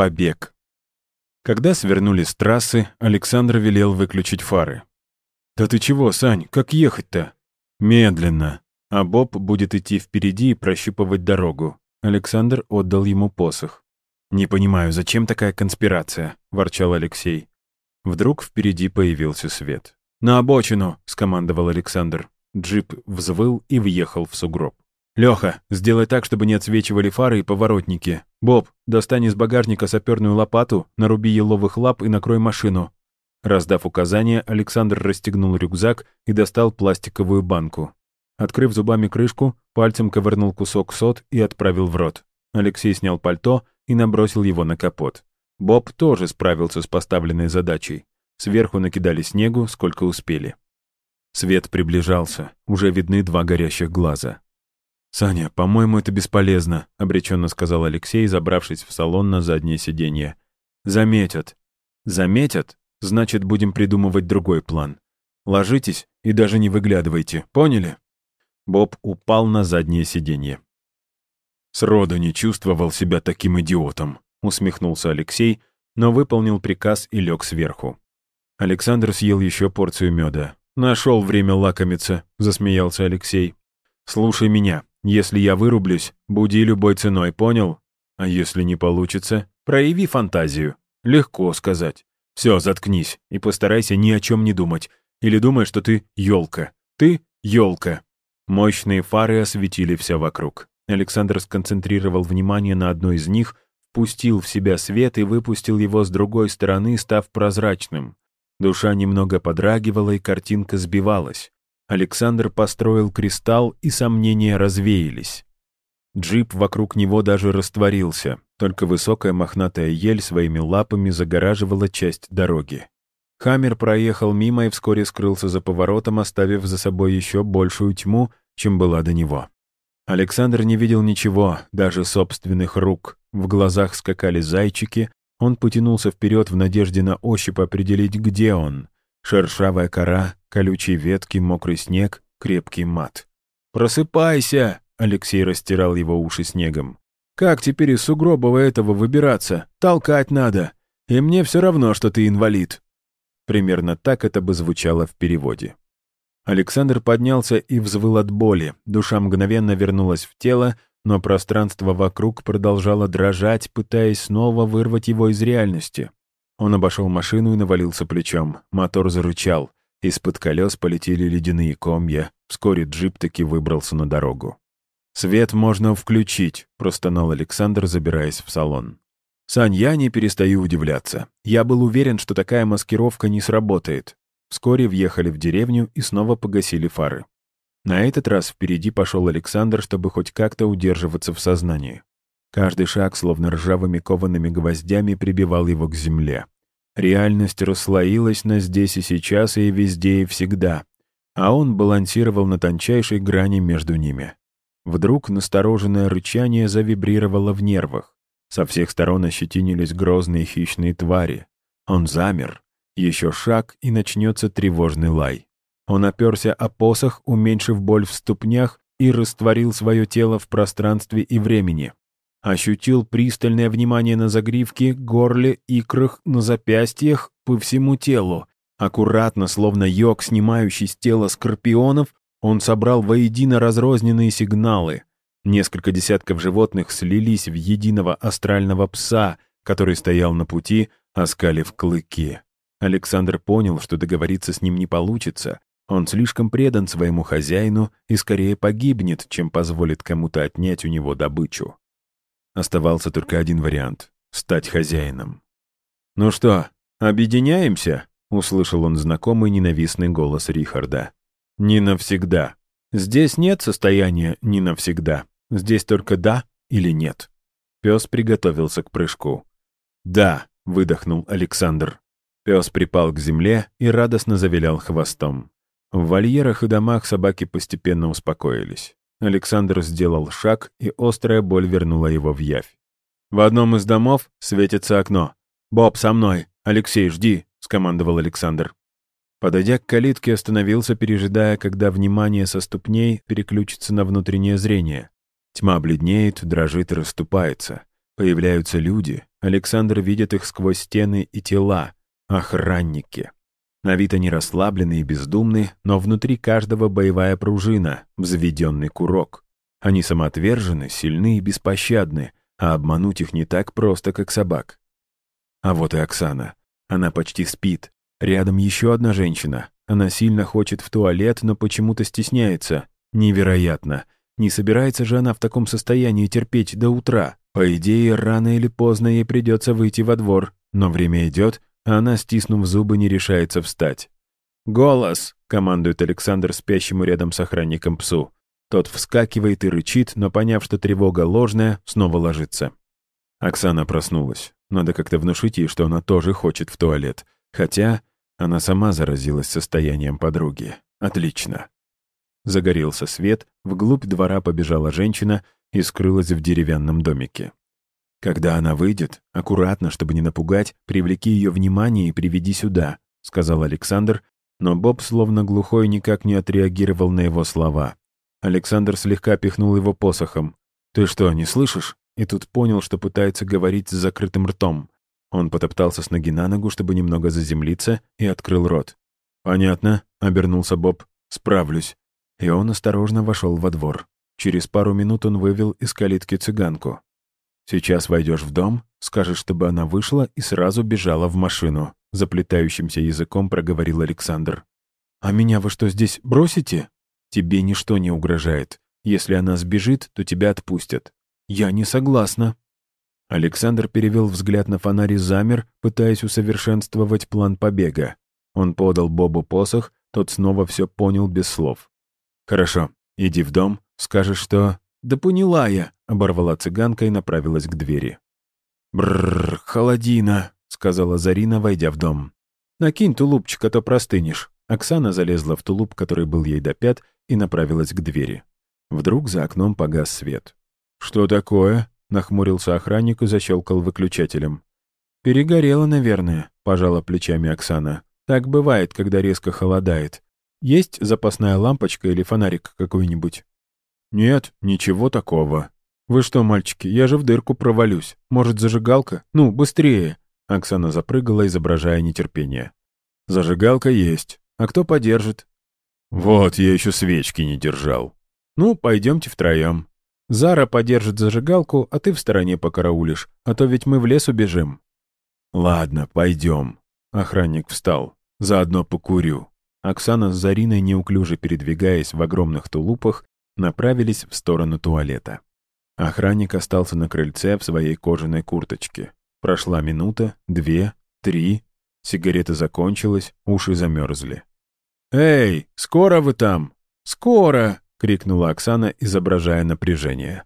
Побег. Когда свернули с трассы, Александр велел выключить фары. «Да ты чего, Сань, как ехать-то?» «Медленно. А Боб будет идти впереди и прощупывать дорогу». Александр отдал ему посох. «Не понимаю, зачем такая конспирация?» — ворчал Алексей. Вдруг впереди появился свет. «На обочину!» — скомандовал Александр. Джип взвыл и въехал в сугроб. «Лёха, сделай так, чтобы не отсвечивали фары и поворотники. Боб, достань из багажника саперную лопату, наруби еловых лап и накрой машину». Раздав указания, Александр расстегнул рюкзак и достал пластиковую банку. Открыв зубами крышку, пальцем ковырнул кусок сот и отправил в рот. Алексей снял пальто и набросил его на капот. Боб тоже справился с поставленной задачей. Сверху накидали снегу, сколько успели. Свет приближался, уже видны два горящих глаза. «Саня, по-моему, это бесполезно», — обреченно сказал Алексей, забравшись в салон на заднее сиденье. «Заметят». «Заметят? Значит, будем придумывать другой план. Ложитесь и даже не выглядывайте, поняли?» Боб упал на заднее сиденье. «Сроду не чувствовал себя таким идиотом», — усмехнулся Алексей, но выполнил приказ и лег сверху. Александр съел еще порцию меда. «Нашел время лакомиться», — засмеялся Алексей. «Слушай меня. Если я вырублюсь, буди любой ценой, понял? А если не получится, прояви фантазию. Легко сказать. Все, заткнись и постарайся ни о чем не думать. Или думай, что ты елка. Ты елка. Мощные фары осветили все вокруг. Александр сконцентрировал внимание на одной из них, впустил в себя свет и выпустил его с другой стороны, став прозрачным. Душа немного подрагивала, и картинка сбивалась. Александр построил кристалл, и сомнения развеялись. Джип вокруг него даже растворился, только высокая мохнатая ель своими лапами загораживала часть дороги. Хаммер проехал мимо и вскоре скрылся за поворотом, оставив за собой еще большую тьму, чем была до него. Александр не видел ничего, даже собственных рук. В глазах скакали зайчики, он потянулся вперед в надежде на ощупь определить, где он. Шершавая кора, колючие ветки, мокрый снег, крепкий мат. «Просыпайся!» — Алексей растирал его уши снегом. «Как теперь из сугробова этого выбираться? Толкать надо. И мне все равно, что ты инвалид». Примерно так это бы звучало в переводе. Александр поднялся и взвыл от боли. Душа мгновенно вернулась в тело, но пространство вокруг продолжало дрожать, пытаясь снова вырвать его из реальности. Он обошел машину и навалился плечом. Мотор зарычал. Из-под колес полетели ледяные комья. Вскоре джип таки выбрался на дорогу. «Свет можно включить», — простонал Александр, забираясь в салон. «Сань, я не перестаю удивляться. Я был уверен, что такая маскировка не сработает». Вскоре въехали в деревню и снова погасили фары. На этот раз впереди пошел Александр, чтобы хоть как-то удерживаться в сознании. Каждый шаг, словно ржавыми коваными гвоздями, прибивал его к земле. Реальность расслоилась на здесь и сейчас и везде и всегда, а он балансировал на тончайшей грани между ними. Вдруг настороженное рычание завибрировало в нервах. Со всех сторон ощетинились грозные хищные твари. Он замер. Еще шаг, и начнется тревожный лай. Он оперся о посох, уменьшив боль в ступнях, и растворил свое тело в пространстве и времени. Ощутил пристальное внимание на загривке, горле, икрах, на запястьях, по всему телу. Аккуратно, словно йог, снимающий с тела скорпионов, он собрал воедино разрозненные сигналы. Несколько десятков животных слились в единого астрального пса, который стоял на пути, оскалив клыки. Александр понял, что договориться с ним не получится. Он слишком предан своему хозяину и скорее погибнет, чем позволит кому-то отнять у него добычу. Оставался только один вариант — стать хозяином. «Ну что, объединяемся?» — услышал он знакомый ненавистный голос Рихарда. «Не навсегда. Здесь нет состояния «не навсегда». Здесь только «да» или «нет». Пес приготовился к прыжку. «Да», — выдохнул Александр. Пес припал к земле и радостно завилял хвостом. В вольерах и домах собаки постепенно успокоились. Александр сделал шаг, и острая боль вернула его в явь. «В одном из домов светится окно. Боб, со мной! Алексей, жди!» — скомандовал Александр. Подойдя к калитке, остановился, пережидая, когда внимание со ступней переключится на внутреннее зрение. Тьма бледнеет, дрожит и расступается. Появляются люди. Александр видит их сквозь стены и тела. Охранники. На вид они расслаблены и бездумны, но внутри каждого боевая пружина, взведенный курок. Они самоотвержены, сильны и беспощадны, а обмануть их не так просто, как собак. А вот и Оксана. Она почти спит. Рядом еще одна женщина. Она сильно хочет в туалет, но почему-то стесняется. Невероятно. Не собирается же она в таком состоянии терпеть до утра. По идее, рано или поздно ей придется выйти во двор. Но время идет, она, стиснув зубы, не решается встать. «Голос!» — командует Александр спящему рядом с охранником псу. Тот вскакивает и рычит, но, поняв, что тревога ложная, снова ложится. Оксана проснулась. Надо как-то внушить ей, что она тоже хочет в туалет. Хотя она сама заразилась состоянием подруги. Отлично. Загорелся свет, вглубь двора побежала женщина и скрылась в деревянном домике. «Когда она выйдет, аккуратно, чтобы не напугать, привлеки ее внимание и приведи сюда», — сказал Александр, но Боб, словно глухой, никак не отреагировал на его слова. Александр слегка пихнул его посохом. «Ты что, не слышишь?» И тут понял, что пытается говорить с закрытым ртом. Он потоптался с ноги на ногу, чтобы немного заземлиться, и открыл рот. «Понятно», — обернулся Боб. «Справлюсь». И он осторожно вошел во двор. Через пару минут он вывел из калитки цыганку. «Сейчас войдешь в дом, скажешь, чтобы она вышла и сразу бежала в машину», заплетающимся языком проговорил Александр. «А меня вы что, здесь бросите?» «Тебе ничто не угрожает. Если она сбежит, то тебя отпустят». «Я не согласна». Александр перевел взгляд на фонарь и замер, пытаясь усовершенствовать план побега. Он подал Бобу посох, тот снова все понял без слов. «Хорошо, иди в дом, скажешь, что...» «Да поняла я», — оборвала цыганка и направилась к двери. «Бррр, холодина», — сказала Зарина, войдя в дом. «Накинь тулупчик, а то простынешь». Оксана залезла в тулуп, который был ей до пят, и направилась к двери. Вдруг за окном погас свет. «Что такое?» — нахмурился охранник и защелкал выключателем. «Перегорело, наверное», — пожала плечами Оксана. «Так бывает, когда резко холодает. Есть запасная лампочка или фонарик какой-нибудь?» «Нет, ничего такого». «Вы что, мальчики, я же в дырку провалюсь. Может, зажигалка? Ну, быстрее!» Оксана запрыгала, изображая нетерпение. «Зажигалка есть. А кто подержит?» «Вот, я еще свечки не держал». «Ну, пойдемте втроем. Зара подержит зажигалку, а ты в стороне покараулишь, а то ведь мы в лес убежим». «Ладно, пойдем». Охранник встал. «Заодно покурю». Оксана с Зариной, неуклюже передвигаясь в огромных тулупах, направились в сторону туалета. Охранник остался на крыльце в своей кожаной курточке. Прошла минута, две, три. Сигарета закончилась, уши замерзли. «Эй, скоро вы там? Скоро!» — крикнула Оксана, изображая напряжение.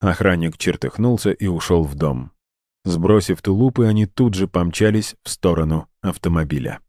Охранник чертыхнулся и ушел в дом. Сбросив тулупы, они тут же помчались в сторону автомобиля.